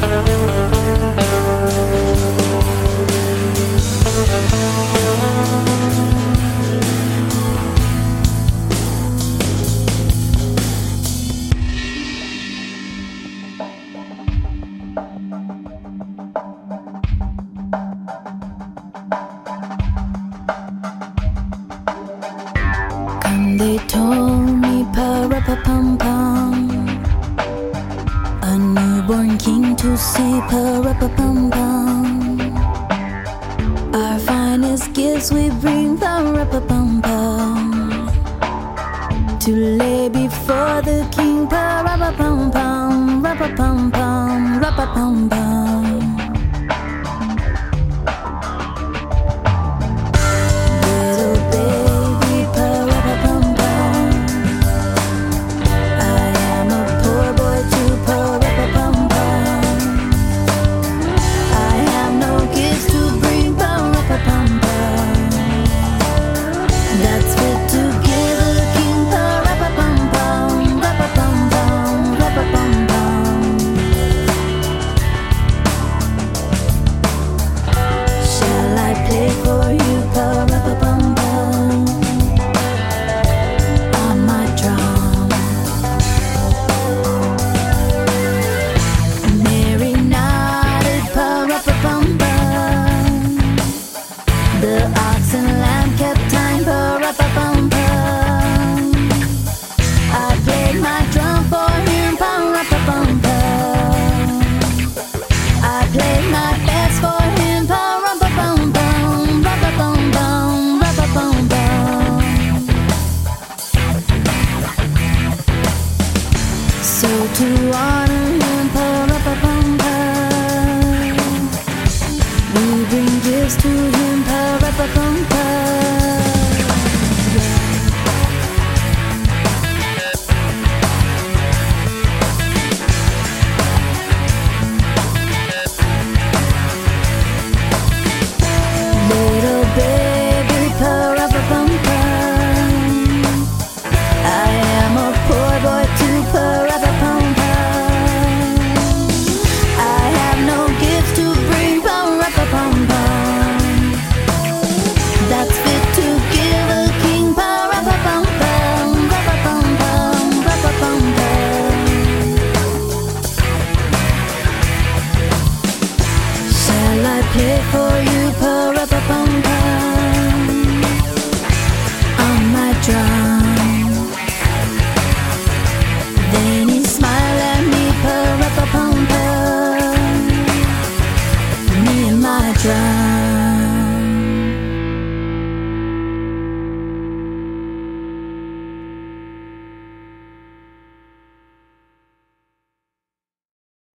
Come they told me, pa pa pum pum. to see pa-ra-pa-pum-pum. Our finest gifts we bring pa-ra-pa-pum-pum. To lay before the king pa-ra-pa-pum-pum, ra-pa-pum-pum, ra-pa-pum-pum. Before So to I drown